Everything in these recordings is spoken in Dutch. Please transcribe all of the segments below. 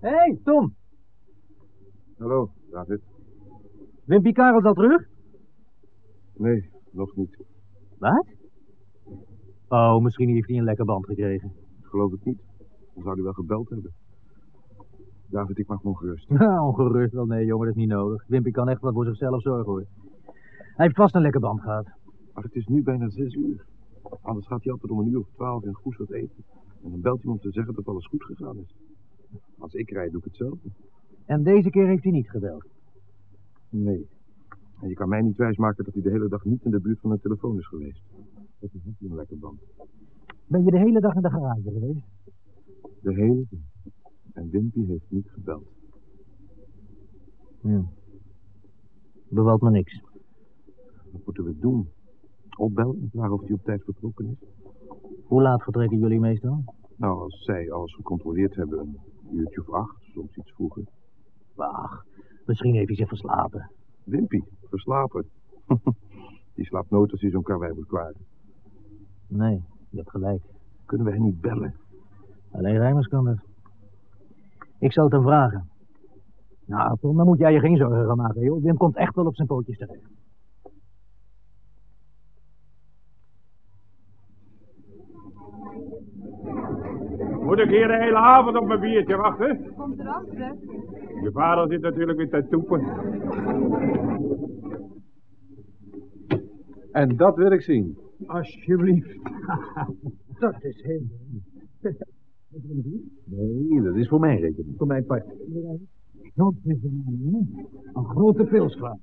Hé, hey, Tom. Hallo, David. Wimpy Karels al terug? Nee, nog niet. Wat? Oh, misschien heeft hij een lekker band gekregen. Geloof ik niet. Dan zou hij wel gebeld hebben. David, ik maak me ongerust. Nou, ongerust wel. Nee, jongen, dat is niet nodig. Wimpy kan echt wel voor zichzelf zorgen, hoor. Hij heeft vast een lekker band gehad. Maar het is nu bijna zes uur. Anders gaat hij altijd om een uur of twaalf in Goes wat eten. En dan belt hij om te zeggen dat alles goed gegaan is. Als ik rijd, doe ik hetzelfde. En deze keer heeft hij niet gebeld. Nee. En je kan mij niet wijsmaken dat hij de hele dag niet in de buurt van een telefoon is geweest. Dat is niet een lekker band. Ben je de hele dag in de garage geweest? De hele dag. En Wimpy heeft niet gebeld. Hm. Bevalt me niks. Wat moeten we doen? Opbellen en vragen of hij op tijd vertrokken is? Hoe laat vertrekken jullie meestal? Nou, als zij alles gecontroleerd hebben, een uurtje of acht, soms iets vroeger. Wacht, misschien heeft hij zich verslapen. Wimpy, verslapen. Die slaapt nooit als hij zo'n karwei moet klaren. Nee, je hebt gelijk. Kunnen we hen niet bellen? Alleen Rijmers kan dat. Ik zal het hem vragen. Nou, Tom, dan moet jij je geen zorgen gaan maken, joh. Wim komt echt wel op zijn pootjes terecht. Moet ik hier de hele avond op mijn biertje wachten? Komt eraan, Fred. Je vader zit natuurlijk weer te toepen. En dat wil ik zien. Alsjeblieft. Dat is heel... Nee, dat is voor mijn rekening. Voor mijn part. Dat is een, een grote pilsglas.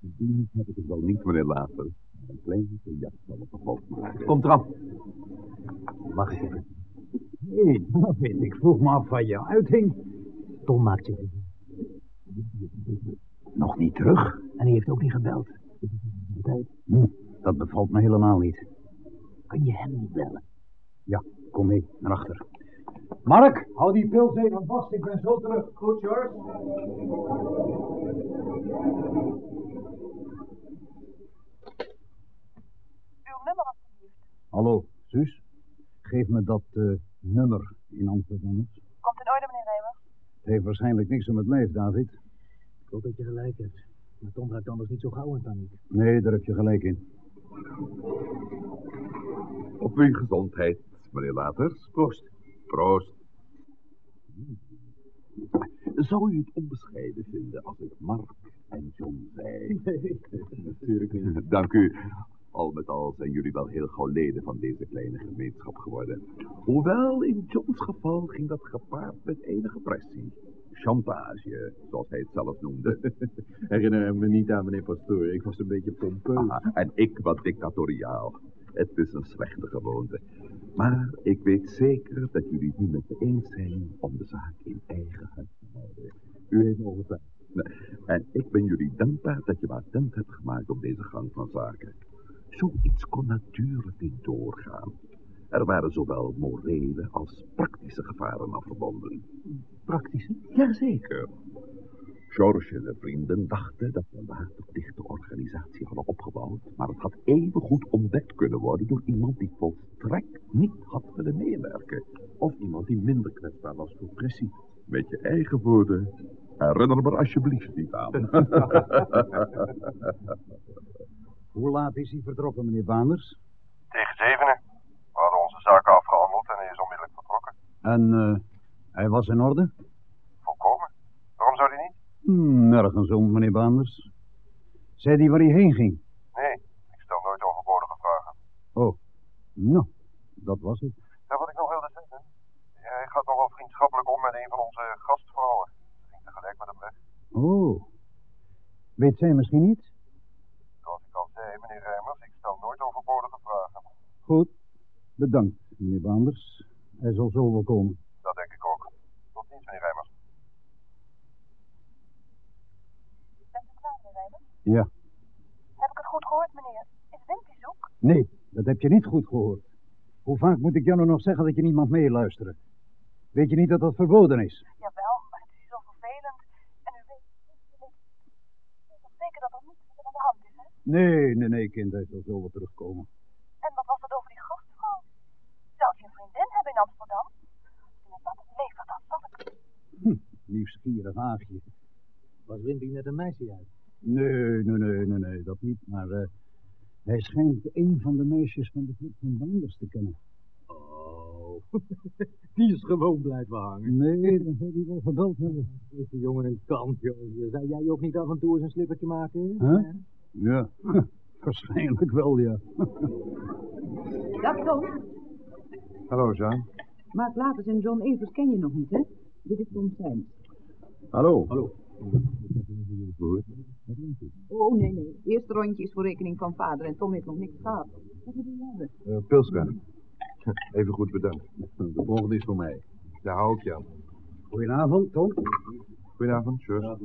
Die heb ik het wel niet, meneer Later. Een klein jas zal het toch maken. Komt eraan. Mag ik even? Hé, dat weet ik. Vroeg me af van je uiting. Tom maakt zich. Nog niet terug? En hij heeft ook niet gebeld. Hm, dat bevalt me helemaal niet. Kun je hem niet bellen? Ja, kom mee, naar achter. Mark, hou die pils even vast. Ik ben zo terug. Goed, George. Uw nummer alstublieft. Hallo, Suus. Geef me dat eh, nummer in Amsterdam. Komt in orde, meneer Remer? Het heeft waarschijnlijk niks om het lijf, David. Ik hoop dat je gelijk hebt. Maar Tom raakt anders niet zo gauw in paniek. Nee, daar heb je gelijk in. Op uw gezondheid, meneer Laters. Proost. Proost. Zou u het onbescheiden vinden als ik Mark en John zei? Nee, natuurlijk niet. Dank u. Al met al zijn jullie wel heel gauw leden van deze kleine gemeenschap geworden. Hoewel, in Johns geval ging dat gepaard met enige pressie. Chantage, zoals hij het zelf noemde. Herinner me niet aan meneer Pastoor. Ik was een beetje pompeus. Ah, en ik wat dictatoriaal. Het is een slechte gewoonte. Maar ik weet zeker dat jullie het nu met me eens zijn om de zaak in eigen hand te houden. U heeft overtuigd. En ik ben jullie dankbaar dat je me attent hebt gemaakt op deze gang van zaken. Zoiets kon natuurlijk niet doorgaan. Er waren zowel morele als praktische gevaren aan verbonden. Praktische? Jazeker. George en de vrienden dachten dat we een waterdichte organisatie hadden opgebouwd, maar het had even goed ontdekt kunnen worden door iemand die volstrekt niet had willen meewerken. Of iemand die minder kwetsbaar was voor pressie. Met je eigen woorden, herinner me alsjeblieft niet aan. Hoe laat is hij vertrokken, meneer Baanders? Tegen zevenen. We hadden onze zaken afgehandeld en hij is onmiddellijk vertrokken. En eh, hij was in orde? Volkomen. Waarom zou hij niet? Hmm, nergens om, meneer Baanders. Zei hij waar hij heen ging? Nee, ik stel nooit overbodige vragen. Oh, nou, dat was het. Ja, wat ik nog wilde zeggen. Hij gaat nogal vriendschappelijk om met een van onze gastvrouwen. Ik ging tegelijk met hem weg. Oh, weet zij misschien niet? Zoals ik al zei, meneer Rijmers, ik stel nooit overbodige vragen. Goed, bedankt, meneer Baanders. Hij zal zo wel komen. Dat denk ik ook. Tot ziens, meneer Rijmers. Bent u klaar, meneer Remer? Ja. Heb ik het goed gehoord, meneer? Is Wimpy zoek? Nee, dat heb je niet goed gehoord. Hoe vaak moet ik jou nou nog zeggen dat je niemand meeluisteren? Weet je niet dat dat verboden is? Jawel, maar het is zo vervelend. En u weet, u weet, u weet zeker dat er niets aan de hand is, hè? Nee, nee, nee, kind, hij zal zo wel terugkomen. in Amsterdam. In het dat dan. Hm, nieuwsgierig haagje. Was Wimpy net een meisje uit? Nee, nee, nee, nee, nee, dat niet. Maar eh, hij schijnt een van de meisjes van de groep van Banders te kennen. Oh, die is gewoon blijven hangen. Nee, dan zou hij wel gebeld hebben. De jongen een kant, joh. Zou jij ook niet af en toe eens een slippertje maken? Huh? Ja, waarschijnlijk wel, ja. Dag, Tom. Hallo, Jean. Mark Laters en John Evers ken je nog niet, hè? Dit is Tom Sands. Hallo. Hallo. Oh, nee, nee. Eerste rondje is voor rekening van vader en Tom heeft nog niks gehad. Wat moet je hebben? Uh, Pilska. Even goed bedankt. De volgende is voor mij. Daar hou ik je aan. Goedenavond, Tom. Goedenavond, Sjors.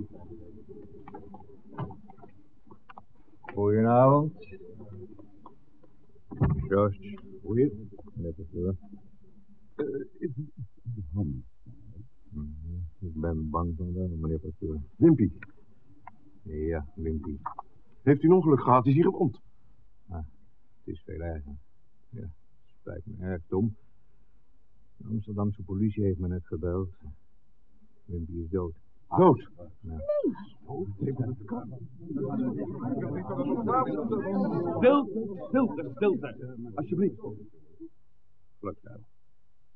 Goedenavond. Joost. Goeie. Net als hoor. Ik ben bang van wel, meneer pastoor. Wimpy, Ja, Wimpy. heeft u een ongeluk gehad? Is hij gewond? Het is veel erger. Ja, spijt me erg, Tom. De Amsterdamse politie heeft me net gebeld. Wimpy is dood. Dood. Ja. Stilte, stilte, stilte. Alsjeblieft. Karel.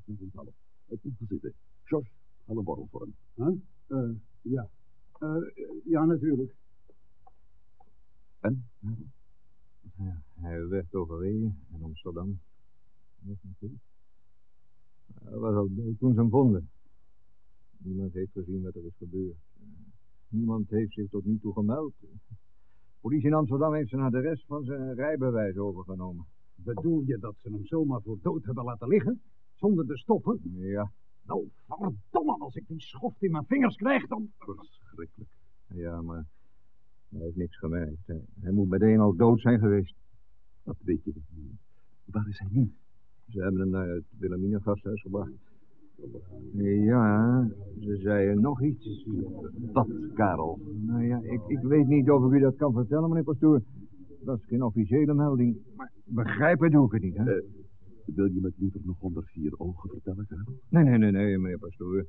Het moet zitten. George, haal een borrel voor hem. Huh? Eh, ja. Eh, ja, natuurlijk. En? Ja, hij werd overreden in Amsterdam. Nog een keer. Hij was al dood toen ze hem vonden. Niemand heeft gezien wat er is gebeurd. Niemand heeft zich tot nu toe gemeld. Politie in Amsterdam heeft zijn adres van zijn rijbewijs overgenomen. Bedoel je dat ze hem zomaar voor dood hebben laten liggen? Zonder te stoppen? Ja, Nou, verdomme, als ik die schoft in mijn vingers krijg, dan... Verschrikkelijk. ja, maar hij heeft niks gemerkt. Hij, hij moet meteen al dood zijn geweest. Dat weet je niet. Waar is hij nu? Ze hebben hem naar het Wilhelmina gasthuis gebracht. Ja, ze zeiden nog iets. Wat, Karel? Nou ja, ik, ik weet niet of ik u dat kan vertellen, meneer pastoor. Dat is geen officiële melding. Maar begrijpen doe ik het niet, hè? Eh, Wil je me het liever nog onder vier ogen vertellen, Karel? Nee, nee, nee, nee, meneer pastoor.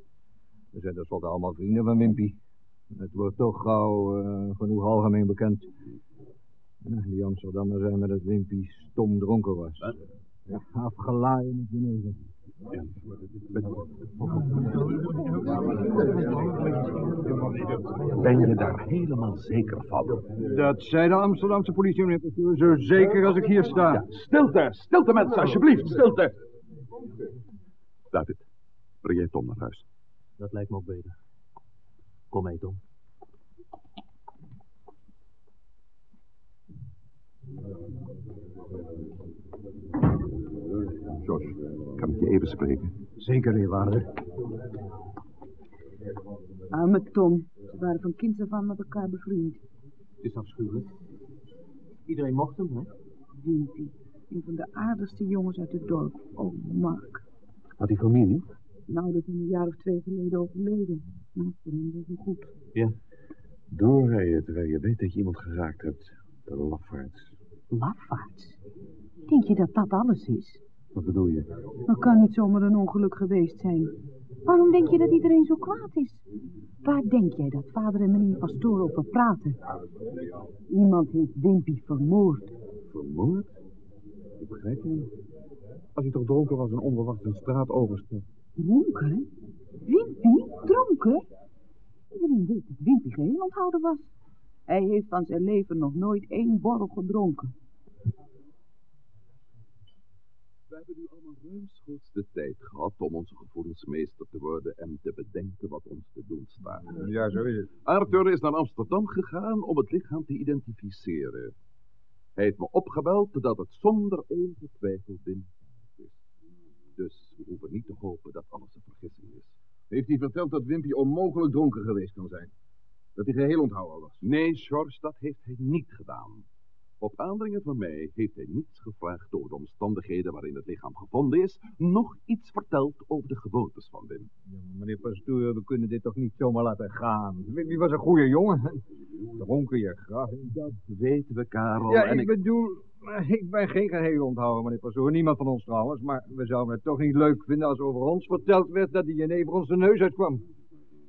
We zijn tenslotte allemaal vrienden van Wimpy. Het wordt toch gauw eh, genoeg algemeen bekend. Ja, die Amsterdammers zijn met dat Wimpy stom dronken was. Ja, afgelaaien met beneden. Ja. Ben je daar helemaal zeker van? Dat zei de Amsterdamse politie, meneer. Zo zeker als ik hier sta. Stilte, stilte mensen, alsjeblieft, stilte. David, breng jij Tom naar huis. Dat lijkt me ook beter. Kom mee, Tom. George, kan ik je even spreken? Zeker, eerwaarde. Arme Tom. Ze waren van kinds af aan met elkaar bevriend. Het is afschuwelijk. Iedereen mocht hem, hè? Wimpy. Een van de aardigste jongens uit het dorp. Oh, Mark. Had hij familie? Nou, dat is een jaar of twee geleden overleden. Nou, voor hem was het goed. Doorrijden terwijl je weet dat je iemand geraakt hebt. De lafaards. Lafaards. Denk je dat dat alles is? Wat bedoel je? Dat kan niet zomaar een ongeluk geweest zijn. Waarom denk je dat iedereen zo kwaad is? Waar denk jij dat vader en meneer pastoor over praten? Iemand heeft Wimpy vermoord. Vermoord? Ik begrijp je niet. Als hij toch dronken was en onverwacht een straat overstak. Dronken? Wimpy? Dronken? Iedereen weet dat Wimpy geheel onthouden was. Hij heeft van zijn leven nog nooit één borrel gedronken. We hebben nu allemaal ruimschoots de tijd gehad om onze gevoelens meester te worden en te bedenken wat ons te doen staat. Ja, zo is het. Arthur is naar Amsterdam gegaan om het lichaam te identificeren. Hij heeft me opgebeld dat het zonder enige twijfel Wim is. Dus we hoeven niet te hopen dat alles een vergissing is. Heeft hij verteld dat Wimpy onmogelijk dronken geweest kan zijn? Dat hij geheel onthouden was? Nee, George, dat heeft hij niet gedaan. Op aandringen van mij heeft hij niets gevraagd over de omstandigheden waarin het lichaam gevonden is, nog iets verteld over de gewoontes van Wim. Ja, meneer pastoor, we kunnen dit toch niet zomaar laten gaan. Wimpy was een goede jongen. Dronken je graf. Dat weten we, Karel. Ja, en ik bedoel, eh, ik ben geen geheel onthouden, meneer pastoor. Niemand van ons trouwens. Maar we zouden het toch niet leuk vinden als over ons verteld werd dat die jenever onze neus uitkwam.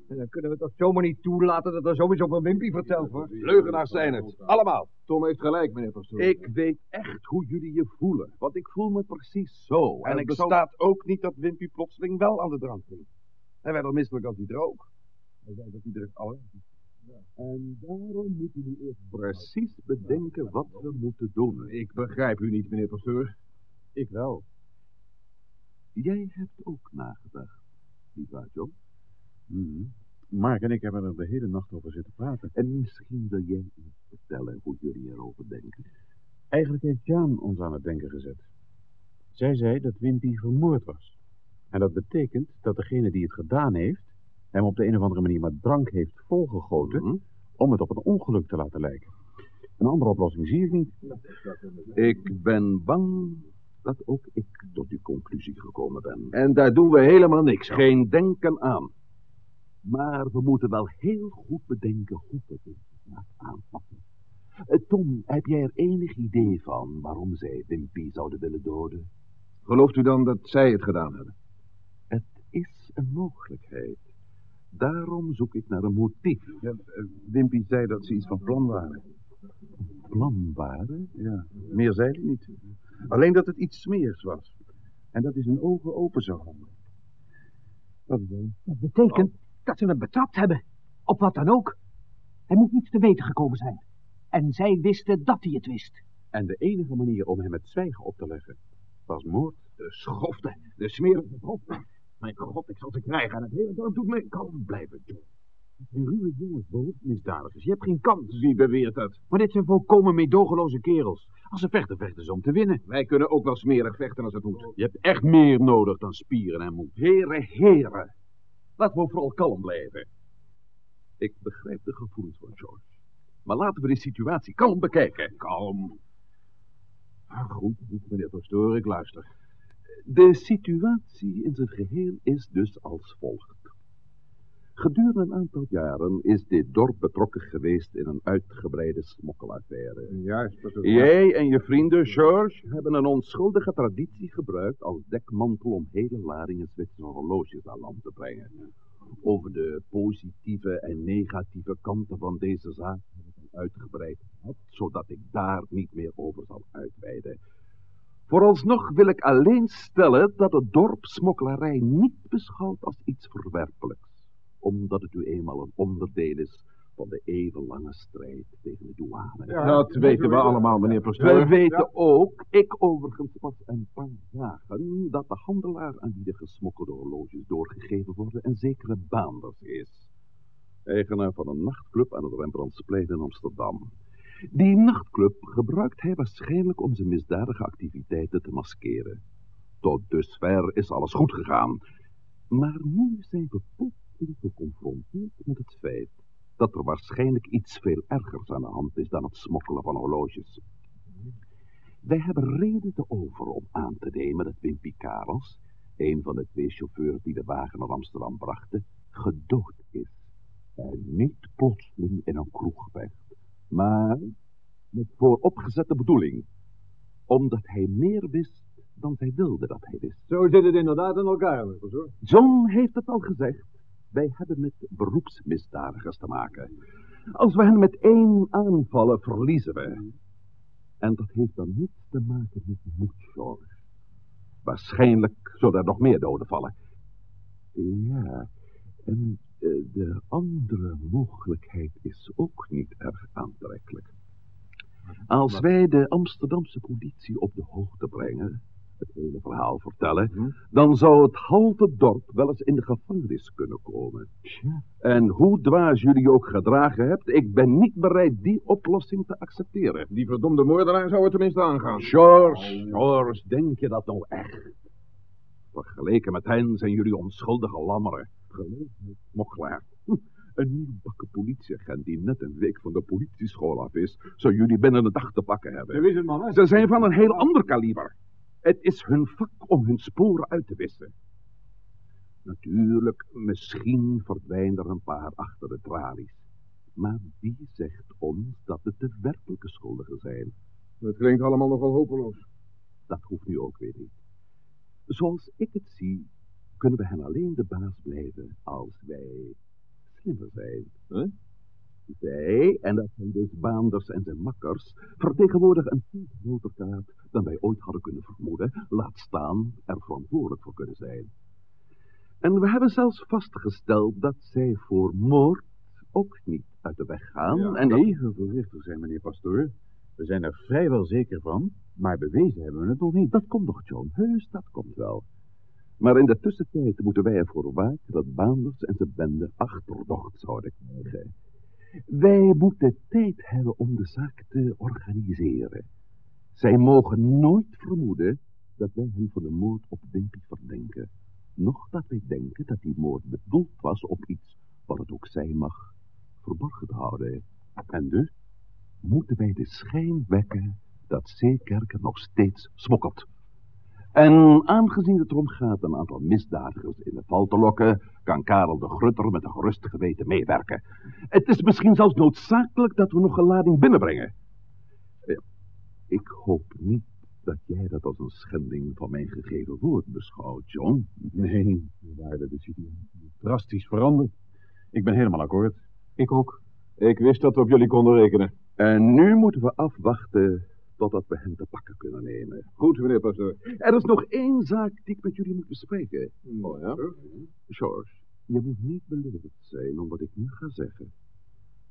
En dan kunnen we toch zomaar niet toelaten dat er zoiets op een wimpie verteld wordt. Leugenaars zijn het. Allemaal. Tom heeft gelijk, meneer Pastoor. Ik weet echt hoe jullie je voelen, want ik voel me precies zo. En ik het zou- bestaat ook niet dat Wimpy plotseling wel aan de drank ging. Hij werd al misselijk als hij dronk. Hij zei dat iedereen alle. En daarom moeten we eerst precies bedenken wat we moeten doen. Ik begrijp u niet, meneer Pastoor. Ik wel. Jij hebt ook nagedacht, nietwaar, John? Mhm. Mark en ik hebben er de hele nacht over zitten praten. En misschien wil jij eens vertellen hoe jullie erover denken. Eigenlijk heeft Jaan ons aan het denken gezet. Zij zei dat Wimpy vermoord was. En dat betekent dat degene die het gedaan heeft, hem op de een of andere manier met drank heeft volgegoten, Mhm. om het op een ongeluk te laten lijken. Een andere oplossing zie ik niet. Ik ben bang dat ook ik tot die conclusie gekomen ben. En daar doen we helemaal niks aan. Geen denken aan. Maar we moeten wel heel goed bedenken hoe we dit zaak aanpakken. Eh, Tom, heb jij er enig idee van waarom zij Wimpy zouden willen doden? Gelooft u dan dat zij het gedaan hebben? Het is een mogelijkheid. Daarom zoek ik naar een motief. Ja, eh, Wimpy zei dat ze iets van plan waren. Plan waren? Ja, meer zei hij niet. Alleen dat het iets smeers was. En dat hij zijn ogen open zou houden. Dat is. Dat betekent dat ze hem betrapt hebben. Op wat dan ook. Hij moet niets te weten gekomen zijn. En zij wisten dat hij het wist. En de enige manier om hem het zwijgen op te leggen was moord. De schofte, de smerige schofte. Mijn god, ik zal ze krijgen en het hele dorp doet me kalm blijven. John. Een ruwe jongens behoeft misdadigers. Je hebt geen kans. Wie beweert dat? Maar dit zijn volkomen meedogenloze kerels. Als ze vechten, vechten ze om te winnen. Wij kunnen ook wel smerig vechten als het moet. Je hebt echt meer nodig dan spieren en moed. Heren, heren. Laten we vooral kalm blijven. Ik begrijp de gevoelens van George. Maar laten we de situatie kalm bekijken. Kalm. Ah, Goed, goed, meneer Pastoor, ik luister. De situatie in zijn geheel is dus als volgt. Gedurende een aantal jaren is dit dorp betrokken geweest in een uitgebreide smokkelaffaire. Juist. Jij en je vrienden, George, hebben een onschuldige traditie gebruikt als dekmantel om hele ladingen Zwitserse horloges aan land te brengen. Over de positieve en negatieve kanten van deze zaak heb ik al uitgebreid zodat ik daar niet meer over zal uitweiden. Vooralsnog wil ik alleen stellen dat het dorp smokkelarij niet beschouwt als iets verwerpelijks, omdat het nu eenmaal een onderdeel is van de eeuwenlange strijd tegen de douane. dat weten we allemaal, meneer Pastoor. We weten ook, ik overigens pas een paar dagen, dat de handelaar aan wie de gesmokkelde horloges doorgegeven worden een zekere Baanders is. Eigenaar van een nachtclub aan het Rembrandtsplein in Amsterdam. Die nachtclub gebruikt hij waarschijnlijk om zijn misdadige activiteiten te maskeren. Tot dusver is alles goed gegaan. Maar nu zijn we plotseling geconfronteerd met het feit dat er waarschijnlijk iets veel ergers aan de hand is dan het smokkelen van horloges. Wij hebben reden te over om aan te nemen dat Wimpy Karels, een van de twee chauffeurs die de wagen naar Amsterdam brachten, gedood is. En niet plotseling in een kroeg vecht, maar met vooropgezette bedoeling. Omdat hij meer wist dan zij wilde dat hij wist. Zo zit het inderdaad in elkaar, Pastoor. John heeft het al gezegd. Wij hebben met beroepsmisdadigers te maken. Als we hen met één aanvallen, verliezen we. En dat heeft dan niets te maken met moed, George. Waarschijnlijk zullen er nog meer doden vallen. Ja, en eh, de andere mogelijkheid is ook niet erg aantrekkelijk. Als wij de Amsterdamse politie op de hoogte brengen, het hele verhaal vertellen, dan zou het halve dorp wel eens in de gevangenis kunnen komen. En hoe dwaas jullie ook gedragen hebt, ik ben niet bereid die oplossing te accepteren. Die verdomde moordenaar zou het tenminste aangaan. George, George, denk je dat nou echt? Vergeleken met hen zijn jullie onschuldige lammeren. Geloof me, mokkelaar. Hm, Een nieuwbakken politieagent die net een week van de politieschool af is, zou jullie binnen een dag te pakken hebben. Ze zijn van een heel ander kaliber. Het is hun vak om hun sporen uit te wissen. Natuurlijk, misschien verdwijnen er een paar achter de tralies. Maar wie zegt ons dat het de werkelijke schuldigen zijn? Het klinkt allemaal nogal hopeloos. Dat hoeft nu ook weer niet. Zoals ik het zie, kunnen we hen alleen de baas blijven als wij slimmer zijn. Hè? Zij, en dat zijn dus Baanders en zijn makkers, vertegenwoordigen een veel groter kaart dan wij ooit hadden kunnen vermoeden, laat staan er verantwoordelijk voor kunnen zijn. En we hebben zelfs vastgesteld dat zij voor moord ook niet uit de weg gaan. Ja, en dat- even voorzichtig zijn, meneer pastoor. We zijn er vrijwel zeker van, maar bewezen hebben we het nog niet. Dat komt nog, John. Heus, dat komt wel. Maar in de tussentijd moeten wij ervoor waken dat Baanders en zijn bende achterdocht zouden krijgen. Wij moeten tijd hebben om de zaak te organiseren. Zij mogen nooit vermoeden dat wij hen van de moord op Wimpy verdenken. Nog dat wij denken dat die moord bedoeld was op iets, wat het ook zijn mag, verborgen te houden. En dus moeten wij de schijn wekken dat Zeekerker nog steeds smokkelt. En aangezien het erom gaat een aantal misdadigers in de val te lokken, kan Karel de Grutter met een gerust geweten meewerken. Het is misschien zelfs noodzakelijk dat we nog een lading binnenbrengen. Ja, Ik hoop niet dat jij dat als een schending van mijn gegeven woord beschouwt, John. Nee, waren de situatie drastisch veranderd. Ik ben helemaal akkoord. Ik ook. Ik wist dat we op jullie konden rekenen. En nu moeten we afwachten totdat we hen te pakken kunnen nemen. Goed, meneer pastoor. Er is nog één zaak die ik met jullie moet bespreken. Oh ja? George, je moet niet beledigd zijn om wat ik nu ga zeggen.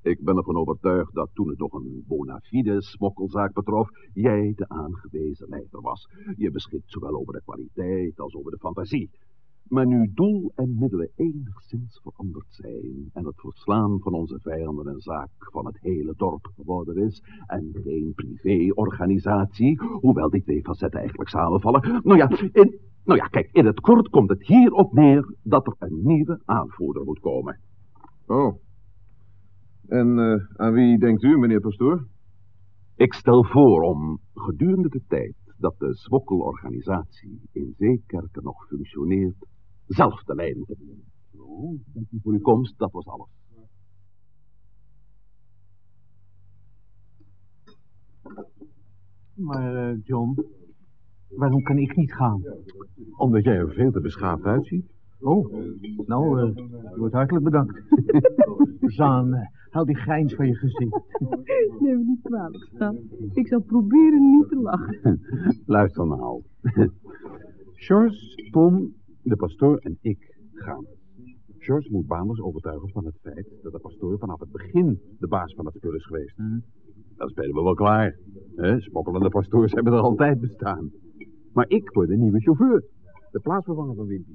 Ik ben ervan overtuigd dat toen het nog een bona fide smokkelzaak betrof, jij de aangewezen leider was. Je beschikt zowel over de kwaliteit als over de fantasie. Maar nu doel en middelen enigszins veranderd zijn en het verslaan van onze vijanden een zaak van het hele dorp geworden is en geen privéorganisatie, hoewel die twee facetten eigenlijk samenvallen. Nou ja, in, nou ja, kijk, in het kort komt het hierop neer dat er een nieuwe aanvoerder moet komen. Oh. En eh, aan wie denkt u, meneer pastoor? Ik stel voor om gedurende de tijd dat de smokkelorganisatie in Zeekerken nog functioneert, zelf de leiding te nemen. Nou, dank u voor uw komst, dat was alles. Maar, eh, John, waarom kan ik niet gaan? Omdat jij er veel te beschaafd uitziet. Oh, nou, eh, je wordt hartelijk bedankt. Zaan, haal die grijns van je gezicht. Neem me niet kwalijk, schat. Ik zal proberen niet te lachen. Luister nou. George, Tom, de pastoor en ik gaan. George moet Baanders overtuigen van het feit dat de pastoor vanaf het begin de baas van het spul is geweest. Dat spelen we wel klaar. Hè? Smokkelende pastoors hebben er altijd bestaan. Maar ik word de nieuwe chauffeur. De plaatsvervanger van Wimpy.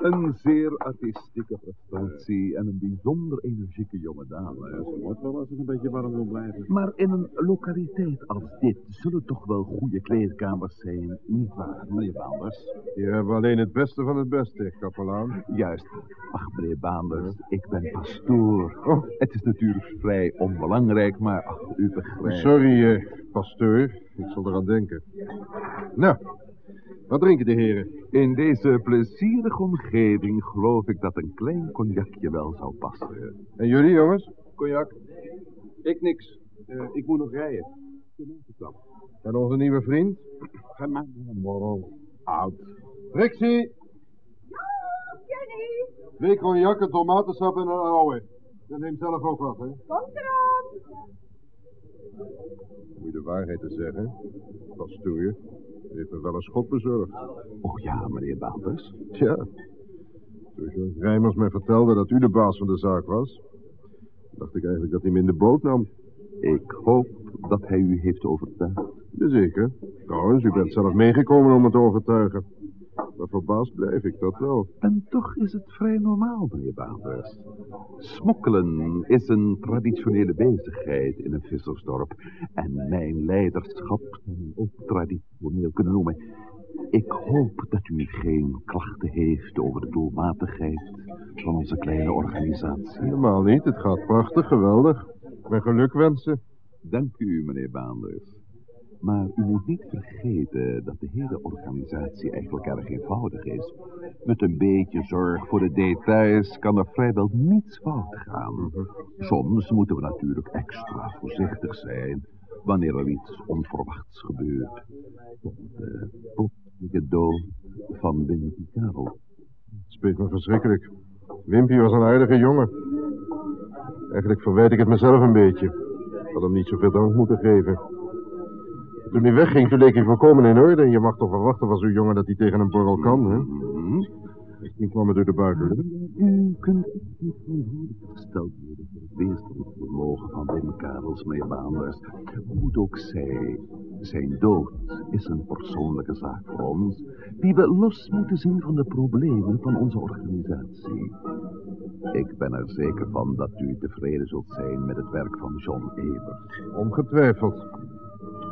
Een zeer artistieke prestatie en een bijzonder energieke jonge dame. Ze moet wel als het een beetje warm wil blijven. Maar in een lokaliteit als dit zullen toch wel goede kleedkamers zijn, nietwaar, meneer Baanders? Hebben we alleen het beste van het beste, kapelaan. Juist. Ach, meneer Baanders, ik ben pastoor. Oh. Het is natuurlijk vrij onbelangrijk, maar ach, u begrijpt. Sorry, eh, pastoor. Ik zal eraan denken. Nou, wat drinken de heren? In deze plezierige omgeving geloof ik dat een klein cognacje wel zou passen. En jullie, jongens? Cognac? Ik niks. Eh, ik moet nog rijden. En onze nieuwe vriend? Ga maar een borrel. Oud. Trixie! Jenny, Twee cognac, een tomatensap en een ouwe. En neem zelf ook wat, hè? komt eraan. Om je de waarheid te zeggen, pastoor heeft me wel een schot bezorgd. Oh ja, meneer Baanders. Tja, toen George Rijmers mij vertelde dat u de baas van de zaak was, dacht ik eigenlijk dat hij me in de boot nam. Ik hoop dat hij u heeft overtuigd. Jazeker. Trouwens, u bent zelf meegekomen om me te overtuigen. Maar verbaasd blijf ik dat wel. En toch is het vrij normaal, meneer Baanders. Smokkelen is een traditionele bezigheid in een vissersdorp. En mijn leiderschap zou ook traditioneel kunnen noemen. Ik hoop dat u geen klachten heeft over de doelmatigheid van onze kleine organisatie. Helemaal niet. Het gaat prachtig, geweldig. Mijn geluk wensen. Dank u, meneer Baanders. Maar u moet niet vergeten dat de hele organisatie eigenlijk erg eenvoudig is. Met een beetje zorg voor de details kan er vrijwel niets fout gaan. Soms moeten we natuurlijk extra voorzichtig zijn wanneer er iets onverwachts gebeurt. Tot de plotselinge dood van Wimpy Karel. Speet me verschrikkelijk. Wimpy was een aardige jongen. Eigenlijk verwijt ik het mezelf een beetje. Ik had hem niet zoveel dank moeten geven. Toen hij wegging, toen leek hij volkomen in orde. En je mag toch verwachten van zo'n jongen dat hij tegen een borrel kan, hè? Misschien kwam het door de buitenlucht. U kunt niet verantwoordelijk gesteld worden voor het weerstandsvermogen van Wim Karels, meneer Baanders. Hoe ook zij, zijn dood is een persoonlijke zaak voor ons, die we los moeten zien van de problemen van onze organisatie. Ik ben er zeker van dat u tevreden zult zijn met het werk van John Evers. Ongetwijfeld.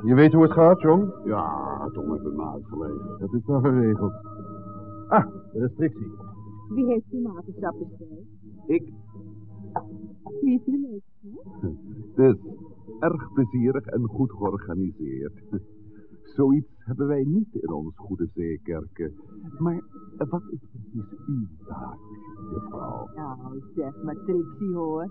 Je weet hoe het gaat, John? Ja, Tom heeft het me uitgelegd. Dat is dan geregeld. Ah, de restrictie. Wie heeft tomatensap besteld? Ik, Wie is er leuk? dus, erg plezierig en goed georganiseerd. Zoiets hebben wij niet in ons goede zeekerken. Maar wat is precies uw taak, juffrouw? Nou, zeg maar Trixie hoor.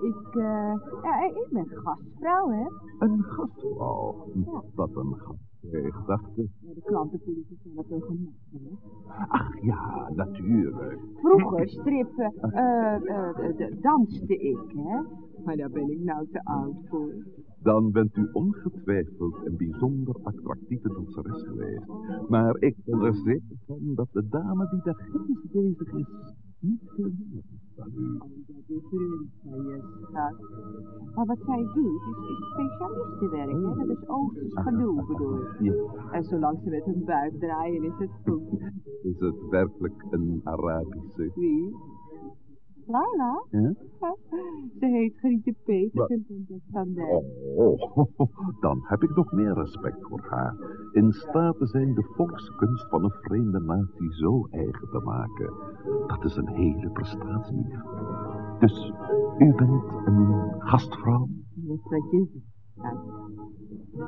Ik, eh, ja, ik ben gastvrouw, hè. Een gastvrouw. Wat een gastgedachte. Ja, de klanten voelen zich zelf een gemak, hè. Ach ja, natuurlijk. Vroeger strippen, eh, eh, danste ik, hè. Maar daar ben ik nou te oud voor. Dan bent u ongetwijfeld een bijzonder attractieve danseres geweest. Maar ik ben er zeker van dat de dame die daar ginds bezig is, niet veel van je, schat. Maar wat zij doet, is, is specialistenwerk, hè. Dat is oogstens gedoe, bedoel ik. Ja, En zolang ze met hun buik draaien, is het goed. is het werkelijk een Arabische... Wie? Lala? Ja? Ze heet Grietje Peters en komt uit. Oh, dan heb ik nog meer respect voor haar. In staat te zijn de volkskunst van een vreemde natie zo eigen te maken. Dat is een hele prestatie. Dus u bent een gastvrouw? Dat is.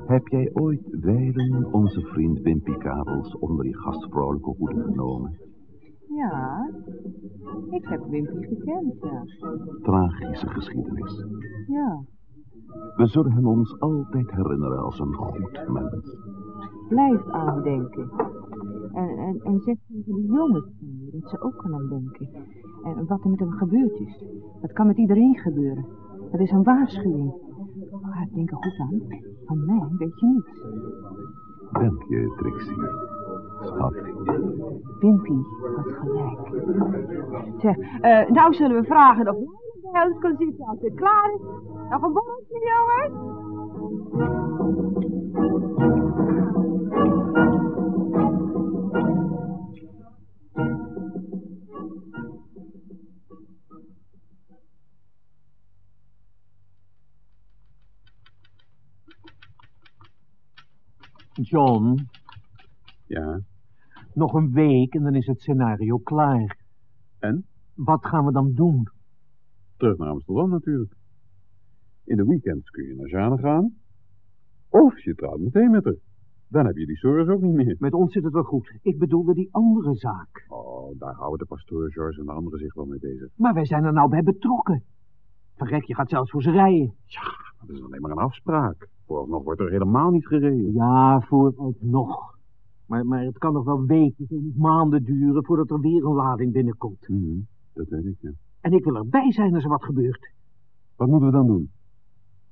Heb jij ooit wijlen onze vriend Wimpy Karels onder je gastvrouwelijke hoede genomen? Ja, ik heb Wimpy gekend, ja. Tragische geschiedenis. Ja, We zullen hem ons altijd herinneren als een goed mens. blijf aandenken. En, en, en zeg tegen de jongens dat ze ook aan hem denken. En wat er met hem gebeurd is. Dat kan met iedereen gebeuren. Dat is een waarschuwing. Maar denk er goed aan. Van mij weet je niets. Dank je, Trixie. Schat. Wimpy had gelijk. Zeg, eh, nou zullen we vragen of ons kan zitten als het klaar is. Nog een borreltje, jongens? John, Ja, nog een week en dan is het scenario klaar. En? Wat gaan we dan doen? terug naar Amsterdam natuurlijk. In de weekends kun je naar Jeanne gaan. Of je trouwt meteen met haar. Dan heb je die zorgen ook niet meer. Met ons zit het wel goed. Ik bedoelde die andere zaak. Oh, daar houden de pastoor George en de anderen zich wel mee bezig. Maar wij zijn er nou bij betrokken. Verrek, je gaat zelfs voor ze rijden. Dat is alleen maar een afspraak. Vooralsnog wordt er helemaal niet gereden. Ja, vooralsnog. Maar, maar het kan nog wel weken, maanden duren voordat er weer een lading binnenkomt. Mhm, dat weet ik, ja. En ik wil erbij zijn als er wat gebeurt. Wat moeten we dan doen?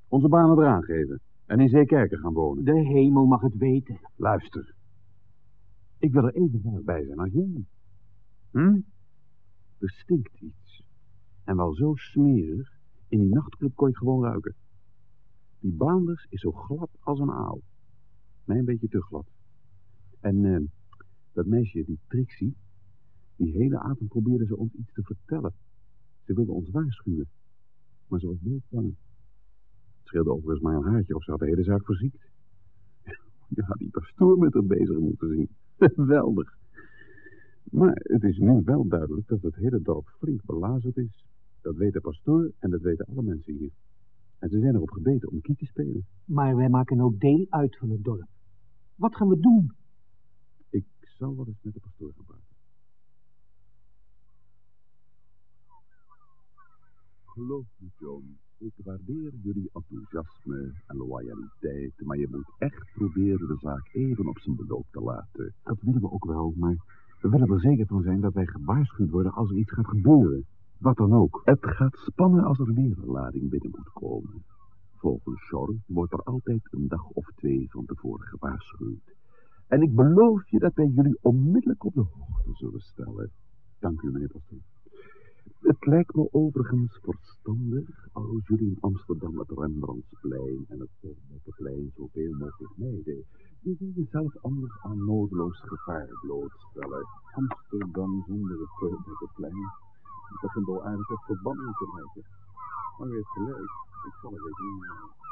Onze banen eraan geven. En in Zeekerken gaan wonen. De hemel mag het weten. Luister. Ik wil er even bij zijn als jij. Hm? Er stinkt iets. En wel zo smerig, in die nachtclub kon je het gewoon ruiken. Die Baanders is zo glad als een aal. Nee, een beetje te glad. En eh, dat meisje, die Trixie, die hele avond probeerde ze ons iets te vertellen. Ze wilde ons waarschuwen. Maar ze was doodsbang. Het scheelde overigens maar een haartje of ze had de hele zaak verziekt. Ja, die pastoor met haar bezig moeten zien. Geweldig. Maar het is nu wel duidelijk dat het hele dorp flink belazerd is. Dat weet de pastoor en dat weten alle mensen hier. En ze zijn erop gebeten om kiet te spelen. Maar wij maken ook deel uit van het dorp. Wat gaan we doen? Zal wel eens met de pastoor gaan praten. Geloof me, John. Ik waardeer jullie enthousiasme en loyaliteit, maar je moet echt proberen de zaak even op zijn beloop te laten. Dat willen we ook wel, maar we willen er zeker van zijn dat wij gewaarschuwd worden als er iets gaat gebeuren. Wat dan ook. Het gaat spannen als er weer een lading binnen moet komen. Volgens Shore wordt er altijd een dag of twee van tevoren gewaarschuwd. En ik beloof je dat wij jullie onmiddellijk op de hoogte zullen stellen. Dank u, meneer pastoor. Het lijkt me overigens verstandig als jullie in Amsterdam het Rembrandtsplein en het Torbekkenplein zoveel mogelijk mijden. Je wil jezelf anders aan nodeloos gevaar blootstellen. Amsterdam zonder het Torbekkenplein. Het begint al aardig op verbanning te lijken. Maar u heeft gelijk. Ik zal mee houden.